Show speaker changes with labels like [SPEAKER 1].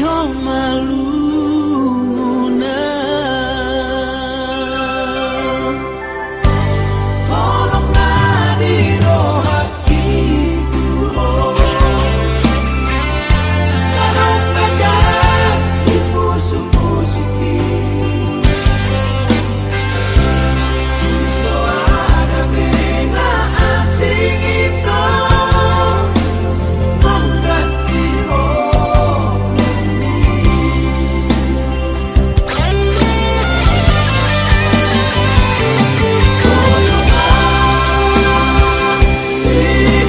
[SPEAKER 1] home, my lose. you.